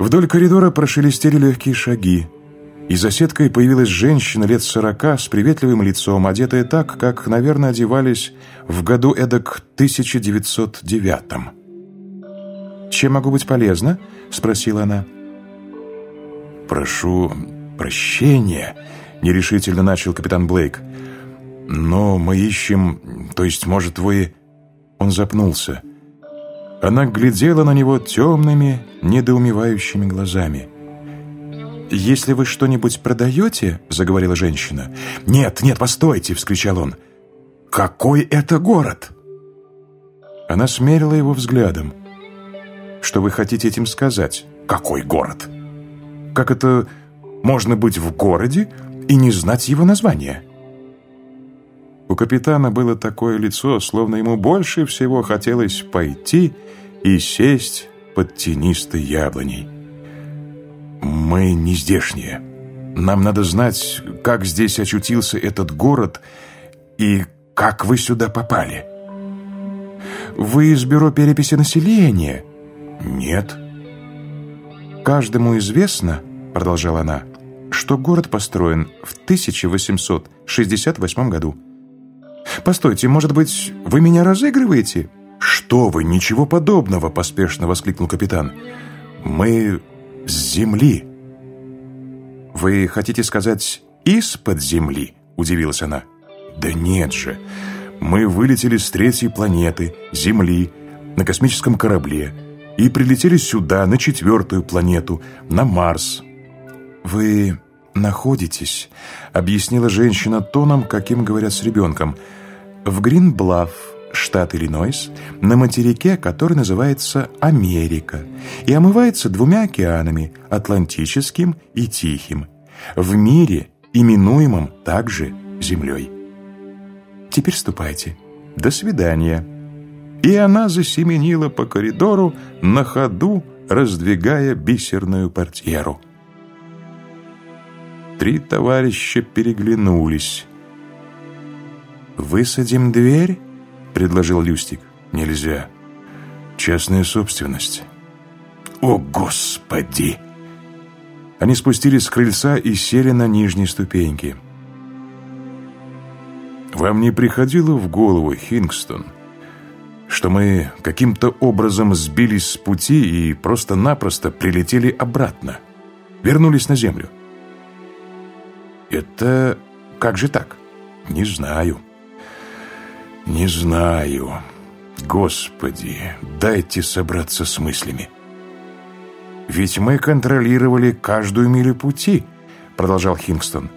Вдоль коридора прошелестели легкие шаги. И за сеткой появилась женщина лет сорока с приветливым лицом, одетая так, как, наверное, одевались в году эдак 1909 «Чем могу быть полезна?» — спросила она. «Прошу прощения», — нерешительно начал капитан Блейк. «Но мы ищем... То есть, может, вы...» Он запнулся. Она глядела на него темными, недоумевающими глазами. «Если вы что-нибудь продаете?» — заговорила женщина. «Нет, нет, постойте!» — вскричал он. «Какой это город?» Она смерила его взглядом. «Что вы хотите этим сказать?» «Какой город?» «Как это можно быть в городе и не знать его названия?» У капитана было такое лицо, словно ему больше всего хотелось пойти и сесть под тенистой яблоней. «Мы не здешние. Нам надо знать, как здесь очутился этот город и как вы сюда попали». «Вы из бюро переписи населения?» «Нет». «Каждому известно, — продолжала она, — что город построен в 1868 году. «Постойте, может быть, вы меня разыгрываете?» «Что вы, ничего подобного!» — поспешно воскликнул капитан. «Мы с земли». «Вы хотите сказать «из-под земли»?» — удивилась она. «Да нет же! Мы вылетели с третьей планеты, Земли, на космическом корабле и прилетели сюда, на четвертую планету, на Марс». «Вы находитесь», — объяснила женщина тоном, каким говорят с ребенком, — в Гринблав, штат Иллинойс, на материке, который называется Америка, и омывается двумя океанами – Атлантическим и Тихим, в мире, именуемом также Землей. Теперь ступайте. До свидания. И она засеменила по коридору, на ходу раздвигая бисерную портьеру. Три товарища переглянулись. «Высадим дверь?» — предложил Люстик. «Нельзя. Частная собственность». «О, Господи!» Они спустились с крыльца и сели на нижней ступеньки. «Вам не приходило в голову, Хингстон, что мы каким-то образом сбились с пути и просто-напросто прилетели обратно, вернулись на Землю?» «Это как же так?» «Не знаю». «Не знаю. Господи, дайте собраться с мыслями». «Ведь мы контролировали каждую милю пути», — продолжал Хингстон.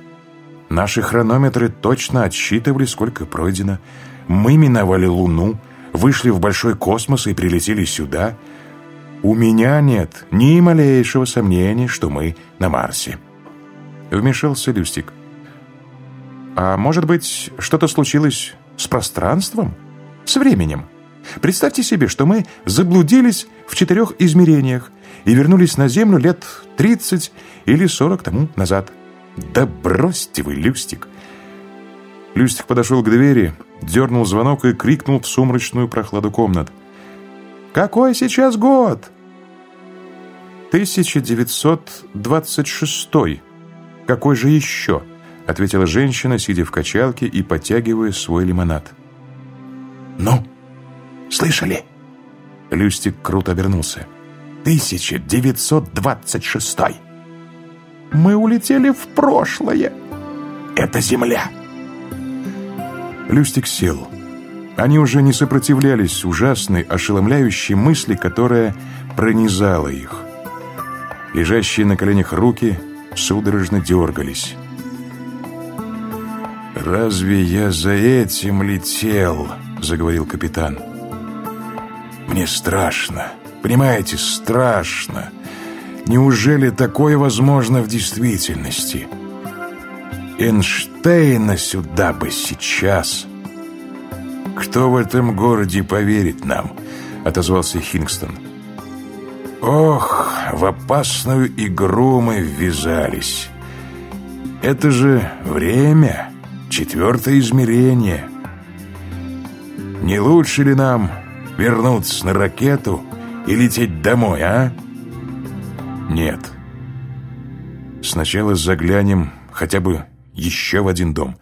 «Наши хронометры точно отсчитывали, сколько пройдено. Мы миновали Луну, вышли в большой космос и прилетели сюда. У меня нет ни малейшего сомнения, что мы на Марсе». Вмешался Люстик. «А может быть, что-то случилось с пространством, с временем. Представьте себе, что мы заблудились в четырех измерениях и вернулись на Землю лет 30 или 40 тому назад. Да бросьте вы, Люстик! Люстик подошел к двери, дернул звонок и крикнул в сумрачную прохладу комнат. «Какой сейчас год?» «1926. Какой же еще?» — ответила женщина, сидя в качалке и подтягивая свой лимонад. «Ну, слышали?» Люстик круто обернулся. «1926 Мы улетели в прошлое!» «Это Земля!» Люстик сел. Они уже не сопротивлялись ужасной, ошеломляющей мысли, которая пронизала их. Лежащие на коленях руки судорожно дергались. «Разве я за этим летел?» — заговорил капитан. «Мне страшно. Понимаете, страшно. Неужели такое возможно в действительности? Эйнштейна сюда бы сейчас!» «Кто в этом городе поверит нам?» — отозвался Хингстон. «Ох, в опасную игру мы ввязались. Это же время!» Четвертое измерение. Не лучше ли нам вернуться на ракету и лететь домой, а? Нет. Сначала заглянем хотя бы еще в один дом.